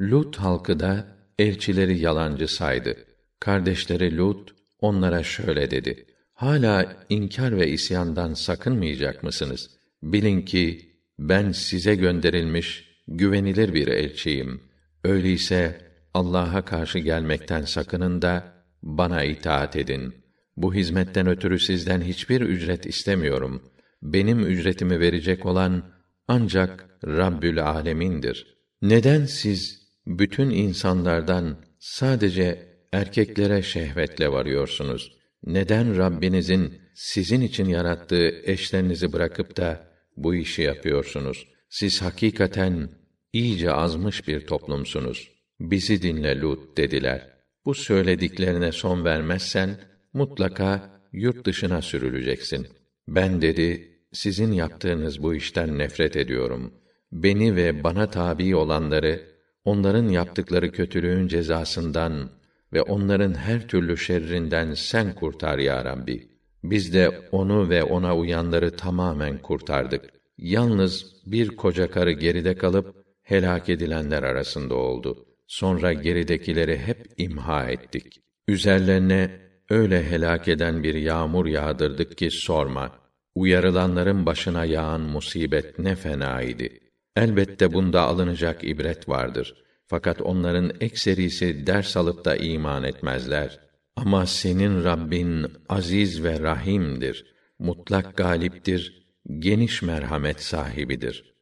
Lut halkı da elçileri yalancı saydı. Kardeşleri Lut onlara şöyle dedi: Hala inkar ve isyandan sakınmayacak mısınız? Bilin ki ben size gönderilmiş güvenilir bir elçiyim. Öyleyse Allah'a karşı gelmekten sakının da bana itaat edin. Bu hizmetten ötürü sizden hiçbir ücret istemiyorum. Benim ücretimi verecek olan ancak Rabbül Alemin'dir. Neden siz bütün insanlardan sadece erkeklere şehvetle varıyorsunuz? Neden Rabbinizin sizin için yarattığı eşlerinizi bırakıp da bu işi yapıyorsunuz? Siz hakikaten iyice azmış bir toplumsunuz. Bizi dinle Lut dediler. Bu söylediklerine son vermezsen mutlaka yurt dışına sürüleceksin. Ben dedi, sizin yaptığınız bu işten nefret ediyorum. Beni ve bana tabi olanları onların yaptıkları kötülüğün cezasından ve onların her türlü şerrinden sen kurtar ya Rabbi. Biz de onu ve ona uyanları tamamen kurtardık. Yalnız bir koca karı geride kalıp helak edilenler arasında oldu. Sonra geridekileri hep imha ettik. Üzerlerine öyle helak eden bir yağmur yağdırdık ki sorma. Uyarılanların başına yağan musibet ne fena idi. Elbette bunda alınacak ibret vardır. Fakat onların ekserisi ders alıp da iman etmezler. Ama senin Rabbin aziz ve rahimdir. Mutlak galiptir, geniş merhamet sahibidir.''